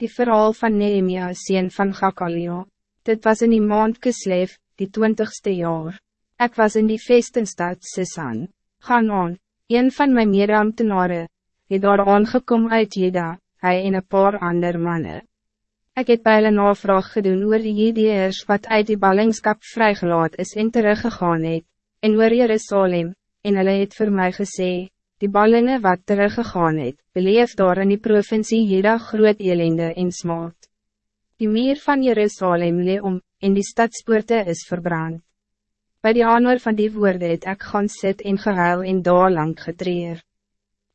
Die verhaal van Nehemia, sien van Gakalia. Dit was in die maand Kislev, die twintigste jaar. Ik was in die feestenstad Sisan. Gaan aan, een van mijn medeambtenaren, het daar aangekom uit Jeda, hij en een paar ander mannen. Ik het bij een navraag gedoen oor die Jedeers wat uit die ballingskap vrygelaat is en teruggegaan het, en oor Jerusalem, en hulle het vir my gesê, die ballingen wat teruggegaan het, beleef daar in die provincie Jeda groot elende en smaad. Die meer van Jerusalem lee om, en die stadspoorte is verbrand. Bij die aanhoor van die woorde het ek gaan sit en gehuil en daar lang getreer.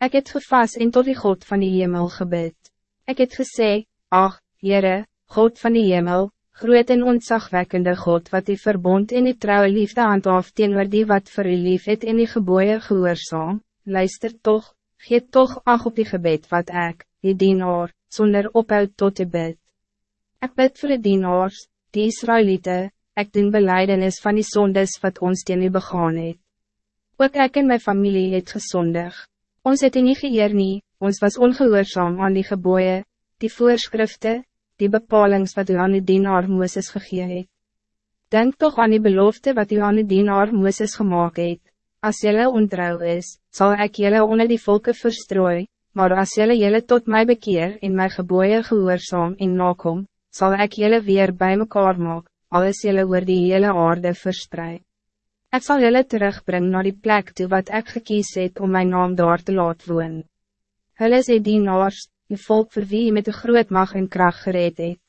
Ik het gevas en tot die God van die hemel gebid. Ik het gesê, ach, Jere, God van die hemel, groot en ontzagwekkende God wat die verbond en die trouwe liefde handhaaf teenoor die wat vir u lief het en die geboeie gehoorzaam, luister toch, geet toch ag op die gebed wat ik, die dienaar, zonder ophoud tot de bid. Ik bid voor de dienaars, die Israëlieten, ik doen beleidenis van die zondes wat ons teen u begaan het. Ook ek en my familie het gezondig. Ons het nie geëer nie, ons was ongehoorzaam aan die geboeien, die voorschriften, die bepalings wat u aan die dienaar Mooses gegee het. Denk toch aan die belofte wat u aan die dienaar Mooses gemaakt het. Als jelle ontrouw is, zal ik jelle onder die volken verstrooi, maar als jelle jelle tot mij bekeer in mijn geboeien gehoorzaam in nakom, zal ik jelle weer bij mekaar maak, alles jelle oor die hele aarde verspreid. Ik zal jelle terugbrengen naar die plek toe wat ik gekies het om mijn naam daar te laat woon. Hulle is die dienaars, die volk vir wie met de groot mag en kracht gereed het.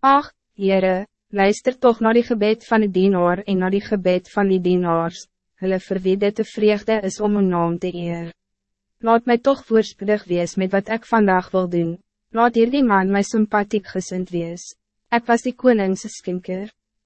Ach, Heere, luister toch naar die gebed van die dienaar en naar die gebed van die dienaars, hulle vir wie dit de vreugde is om een naam te eer. Laat mij toch voorspoedig wees met wat ik vandaag wil doen, laat hier die man my sympathiek gesind wees, ik was die koningse skinker.